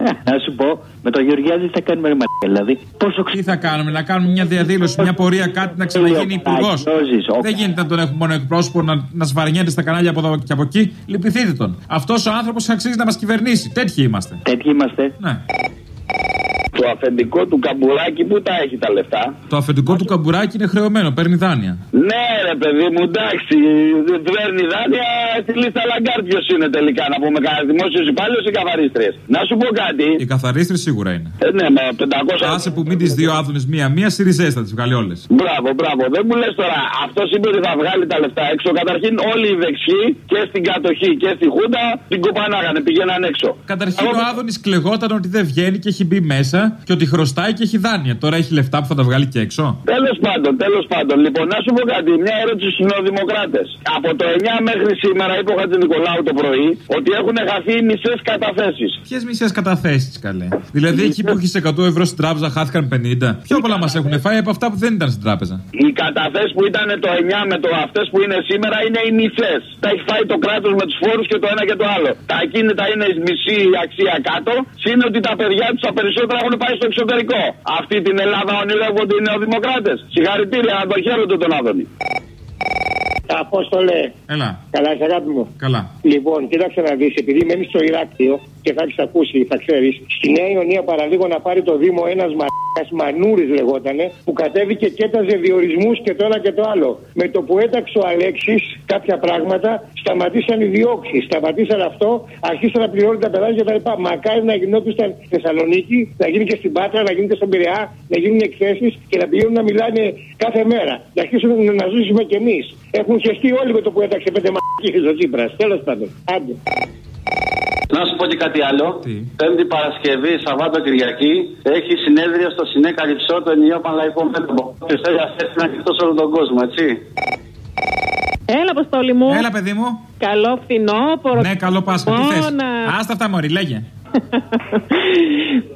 Να σου πω, με τον Γεωργιάδη τι θα κάνουμε ρε μαλάκα. Δηλαδή, πόσο Τι θα κάνουμε, να κάνουμε μια διαδήλωση, μια πορεία, κάτι να ξαναγίνει υπουργό. Δεν γίνεται να τον έχουμε μόνο εκπρόσωπο να, να σβαρνιέται στα κανάλια από εδώ και από εκεί. Λυπηθείτε τον. Αυτό ο άνθρωπο αξίζει να μα κυβερνήσει. Τέτοιοι είμαστε. Τέτοιοι είμαστε. Ναι. Το αφεντικό του καμπουράκι που τα έχει τα λεφτά; Το αφεντικό του καμπουράκι είναι χρεωμένο, παίρνει δάνεια. Ναι, ρε παιδί μου, εντάξει. Παίρνει δάνεια στη λίστα Λαγκάρντ ποιος είναι τελικά. Να πούμε κανένας δημόσιος υπάλληλος ή καθαρίστριες. Να σου πω κάτι. Οι καθαρίστριες σίγουρα είναι. Ε, ναι, με 500. Άσε που μην τις δύο Άδωνις μία-μία, σιριζές θα τις βγάλει όλες. Μπράβο, μπράβο. Δεν μου λες τώρα, αυτός είπε ότι θα βγάλει τα λεφτά έξω. Καταρχήν όλοι οι δεξιοί και στην κατοχή και στη Χούντα την κοπανάγανε, πηγαίναν έξω. Καταρχήν ο Άδωνις κλαιγόταν ότι δεν βγαίνει και έχει μπει μέσα και ότι χρωστάει και έχει δάνεια. Τώρα έχει λεφτά που θα τα βγάλει και έξω. Τέλος πάντων, τέλος πάντων. Λοιπόν, να σου πω κάτι. Μια ερώτηση στους νεοδημοκράτες. Από το 9 μέχρι σήμερα, είπε ο Χατζη Νικολάου το πρωί, ότι έχουν χαθεί μισές καταθέσεις. Ποιες μισές καταθέσεις, καλέ; Δηλαδή εκεί που έχει 100 ευρώ στην τράπεζα χάθηκαν 50. Πιο πολλά μας έχουν φάει από αυτά που δεν ήταν στην τράπεζα. Οι καταθέσεις που ήταν το 9 με το αυτές που είναι σήμερα είναι οι μισές. Τα έχει φάει το κράτος με τους φόρους και το ένα και το άλλο. Τα ακίνητα είναι η μισή αξία κάτω. Συν ότι τα παιδιά τους τα περισσότερα έχουν πάει στο εξωτερικό. Αυτή την Ελλάδα ονειρεύονται οι νεοδημοκράτες. Συγχαρητήρια, να το χαίρονται τον Άδωνη. Απόστολε. Έλα. Καλά, είσαι αγάπη μου. Καλά. Λοιπόν, κοίταξε να δεις, επειδή μένεις στο Ηράκλειο και θα έχεις ακούσει, θα ξέρεις, στη Νέα Ιωνία παραλίγο να πάρει το Δήμο ένας μαλάκα Μανούρη λεγότανε, που κατέβηκε και έταζε διορισμούς και το ένα και το άλλο. Με το που έταξε ο Αλέξης κάποια πράγματα, σταματήσαν οι διώξεις. Σταματήσαν αυτό, αρχίσαν να πληρώνουν τα παιδάκια κτλ. Μακάρι να γινόταν στη Θεσσαλονίκη, να γίνει και στην Πάτρα, να γίνει και στον Πειραιά, να γίνουν εκθέσεις και να πηγαίνουν να μιλάνε κάθε μέρα. Να αρχίσουμε να ζήσουμε κι εμείς. Έχουν χεστεί όλοι με το που έταξε πέντε μαλακίες ο Τσίπρας. Τέλος πάντων. Άντε. Να σου πω και κάτι άλλο. Πέμπτη Παρασκευή, Σαββάτο Κυριακή, έχει συνέδριο στο Συνέ Καλυψό το ενιαίο πανλαϊκό μέτωπο. Και θέλει αυτή να ανοιχτό σε όλο τον κόσμο, έτσι. Έλα, Αποστόλη μου. Έλα, παιδί μου. Καλό φθινόπωρο. Ναι, καλό Πάσχα. Τι θες; Χειμώνα. Άστα αυτά, Μωρή, λέγε.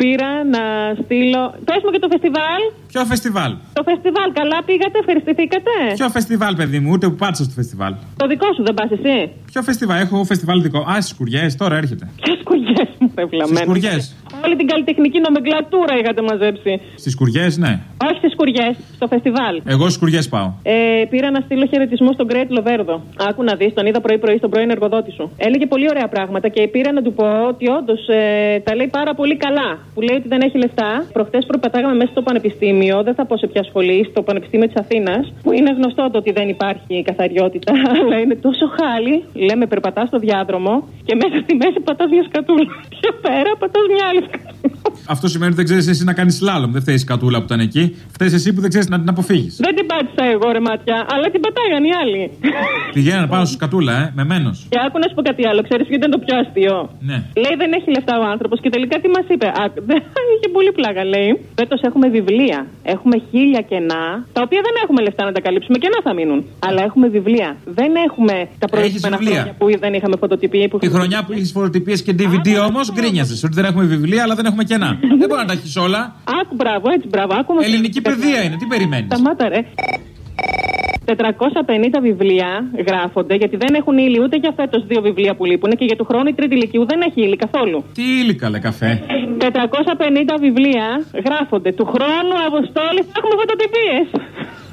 Πήρα να στείλω. Πες μου και το φεστιβάλ. Ποιο φεστιβάλ; Το φεστιβάλ, καλά πήγατε, ευχαριστηθήκατε. Ποιο φεστιβάλ, παιδί μου, ούτε που πάτησα στο φεστιβάλ. Το δικό σου δεν πας εσύ. Ποιο φεστιβάλ, έχω φεστιβάλ δικό. Α, στις σκουριές, τώρα έρχεται. Ποιε κουγιέ μου, Στις ευλαμμένε. σκουριέ. Όλη την καλλιτεχνική νομεγκλατούρα είχατε μαζέψει. Στις σκουριέ, ναι. Όχι στις σκουριέ, στο φεστιβάλ. Εγώ στις σκουριέ πάω. Ε, πήρα να στείλω χαιρετισμό στον Γκρέτ Λοβέρδο. Άκου να δεις, τον είδα πρωί-πρωί στον πρώην εργοδότη σου. Έλεγε πολύ ωραία πράγματα και πήρα να του πω ότι όντως ε, τα λέει πάρα πολύ καλά. Που λέει ότι δεν έχει λεφτά. Προχθέ προπατάγαμε μέσα στο πανεπιστήμιο, δεν θα πω σε ποια σχολή, στο Πανεπιστήμιο της Αθήνας, που είναι γνωστό το ότι δεν υπάρχει καθαριότητα, [LAUGHS] αλλά είναι τόσο χάλι. Λέμε, περπατάς στο διάδρομο και μέσα στη μέση πατάς μια σκατούλα. Πιο πέρα πατά μια άλλη σκατούλα. Αυτό σημαίνει ότι δεν ξέρεις εσύ να κάνεις σλάλομ. Δεν φταίει η κατούλα που ήταν εκεί. Φταίεις εσύ που δεν ξέρεις να την αποφύγεις. Δεν την πάτησα εγώ, ρε μάτια, αλλά την πατάγαν οι άλλοι. Πηγαίνανε πάνω στη σκατούλα, ε, με μένο. Και άκου να σου πω κάτι άλλο, ξέρεις ποιο ήταν το πιο αστείο; Ναι. Λέει δεν έχει λεφτά ο άνθρωπος και τελικά τι μας είπε; Α, δεν [LAUGHS] είχε πολύ πλάκα, λέει. Φέτος έχουμε βιβλία. Έχουμε χίλια κενά, τα οποία δεν έχουμε λεφτά να τα καλύψουμε. Κενά θα μείνουν. Αλλά έχουμε βιβλία. Δεν έχουμε τα προηγούμενα βιβλία. χρόνια που δεν είχαμε φωτοτυπία. Που Τη χρονιά που είχες φωτοτυπίες και DVD όμως, γκρίνιαζες ότι δεν έχουμε βιβλία αλλά δεν έχουμε κενά. [LAUGHS] δεν μπορεί να τα έχεις όλα. Άκου, μπράβο, έτσι, μπράβο. Άκου, όμως- Ελληνική παιδεία είναι, τι περιμένεις; Σταμάτα, ρε. 450 βιβλία γράφονται γιατί δεν έχουν ύλη ούτε για φέτος δύο βιβλία που λείπουν και για του χρόνου η τρίτη ηλικίου δεν έχει ύλη καθόλου. Τι ύλη καλέ καφέ. 450 βιβλία γράφονται. Του χρόνου αποστόλη θα έχουμε φωτοτυπίες.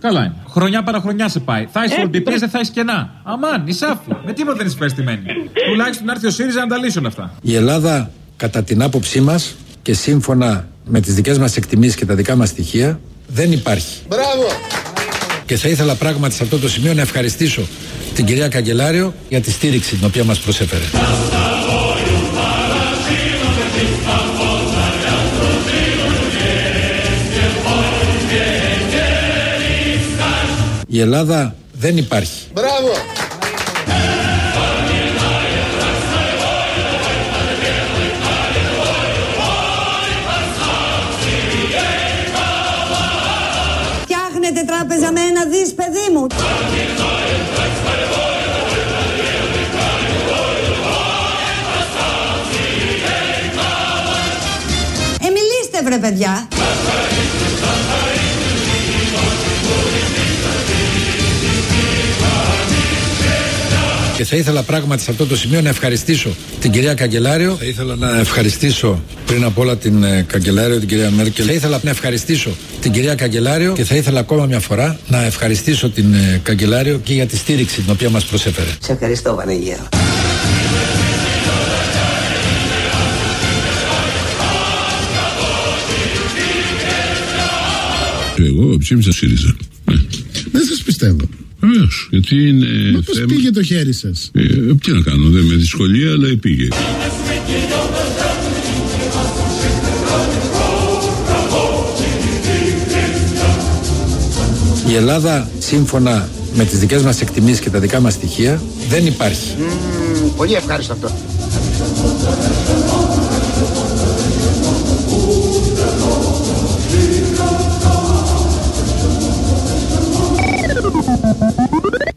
Καλά είναι. Χρονιά παραχρονιά σε πάει. Θα έχει φωτοτυπίε, δεν θα έχει κενά. Αμάν, νησάφι. Με τίποτα δεν είσαι ευχαριστημένη. Τουλάχιστον να έρθει ο ΣΥΡΙΖΑ να τα λύσουν αυτά. Η Ελλάδα, κατά την άποψή μας και σύμφωνα με τις δικές μας εκτιμήσεις και τα δικά μας στοιχεία, δεν υπάρχει. Μπράβο! Και θα ήθελα πράγματι σε αυτό το σημείο να ευχαριστήσω την κυρία Καγκελάριο για τη στήριξη την οποία μας προσέφερε. Η Ελλάδα δεν υπάρχει. Μπράβο! Φτιάχνετε τράπεζα με ένα δις, παιδί μου. Ε, μιλήστε βρε παιδιά. Και θα ήθελα πράγματι σε αυτό το σημείο να ευχαριστήσω την κυρία Καγκελάριο. Θα ήθελα να ευχαριστήσω πριν απ' όλα την ε, Καγκελάριο, την κυρία Μέρκελ. Θα ήθελα να ευχαριστήσω την κυρία Καγκελάριο και θα ήθελα ακόμα μια φορά να ευχαριστήσω την ε, Καγκελάριο και για τη στήριξη την οποία μας προσέφερε. Σε ευχαριστώ, Βανεγέρο. Και εγώ ψήφισα ΣΥΡΙΖΑ. Ε, Δεν σας πιστεύω. Βεβαίω. Γιατί είναι. Μα πώς θέμα- πήγε το χέρι σας; Ε, τι να κάνω, δεν με δυσκολία, αλλά πήγε. Η Ελλάδα, σύμφωνα με τις δικές μας εκτιμήσεις και τα δικά μας στοιχεία, δεν υπάρχει. Πολύ ευχάριστο αυτό.